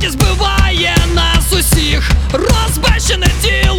насправді збиває нас усіх. Розбещене тіло